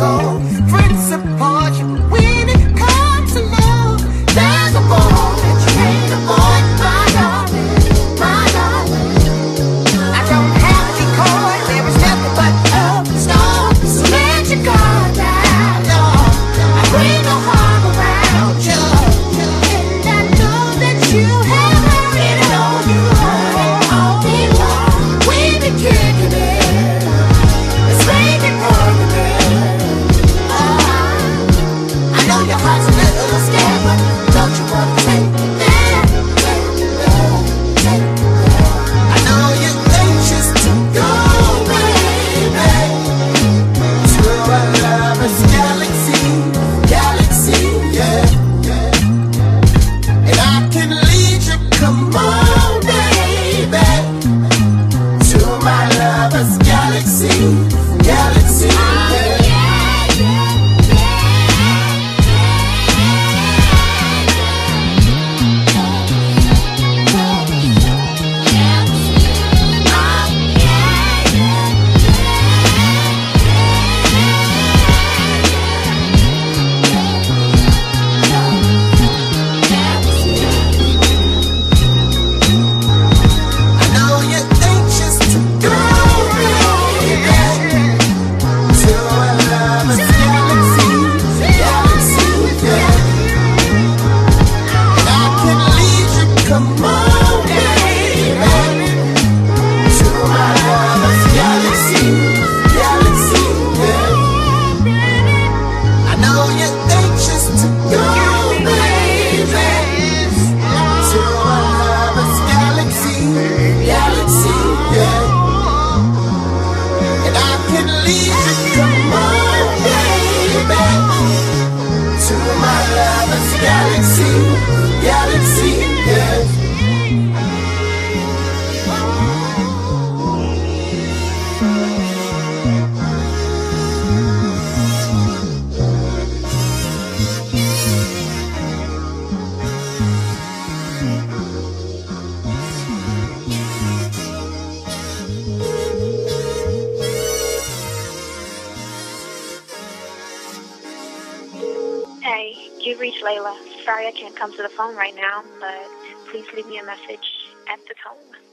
call. you? I know you're anxious to go, baby, to lover's galaxy, galaxy, yeah. And I can lead you, come on, baby, to my lover's galaxy. You've reached Layla. Sorry I can't come to the phone right now, but please leave me a message at the tone.